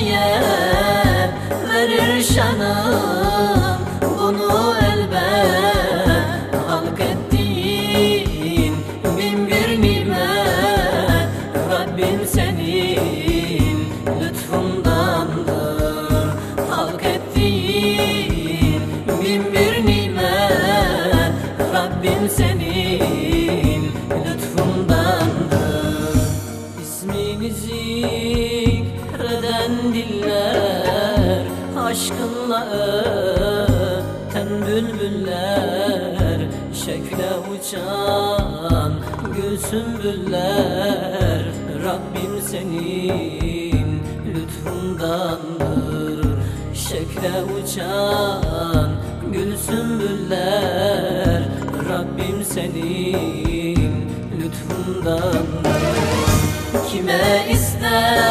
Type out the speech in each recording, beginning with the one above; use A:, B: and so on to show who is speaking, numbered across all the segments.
A: dünyaya verir şanım. Bunu elbet halk ettiğin bin bir nimet. Rabbim senin lütfundandır. Halk ettiğin bin bir nimet. Rabbim senin lütfundandır. İsminizi Aşkınla öten bülbüller Şekle uçan gül sümbüller. Rabbim senin lütfundandır. Şekle uçan gül sümbüller. Rabbim senin lütfundandır. Kime ister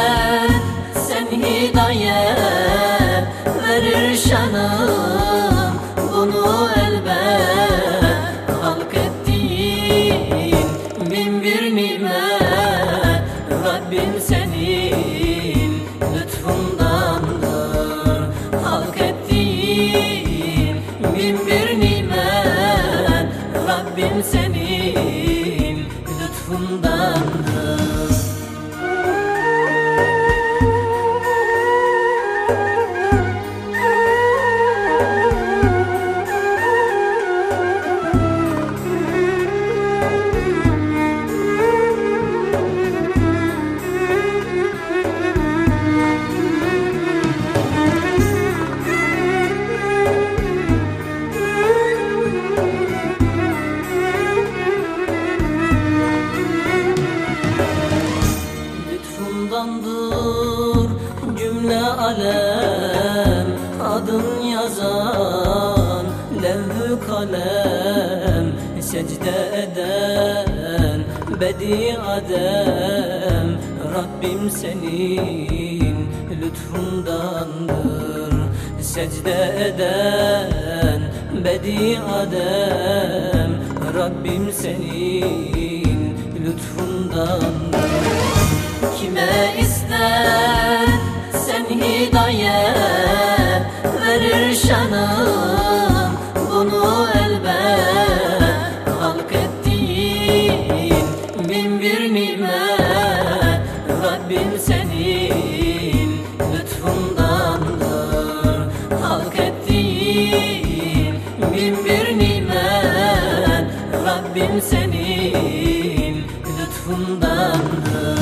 A: Lütfundandır cümle alem Adın yazan levh kalem. Secde eden bedi adem Rabbim senin lütfundandır. Secde eden bedi adem Rabbim senin lütfundandır Kime ister? Sen hidayet verir şanım. Bunu elbet halk ettiğin bin bir nimet. Rabbim senin lütfundandır. Halk ettiğin bin bir nimet. Rabbim senin lütfundandır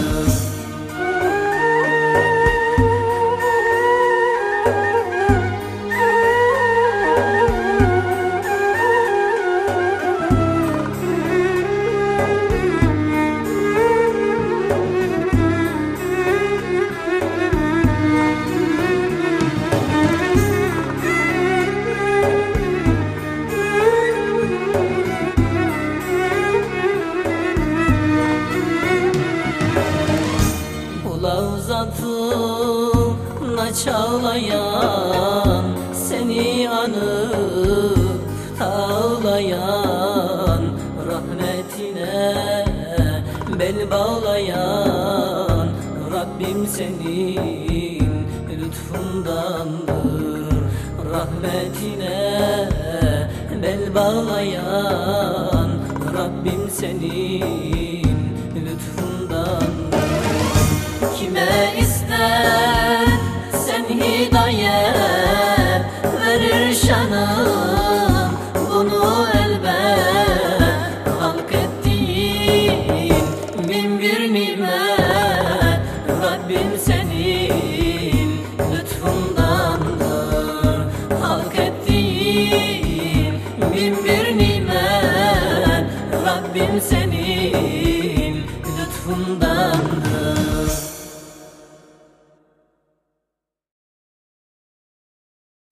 A: zatına çağlayan Seni anıp ağlayan Rahmetine bel bağlayan Rabbim senin lütfundandır. Rahmetine bel bağlayan Rabbim senin lütfundandır Bunu elbet halk ettiğin bin bir nimet. Rabbim senin lütfundandır. Halk ettiğin bin bir nimet. Rabbim senin lütfundandır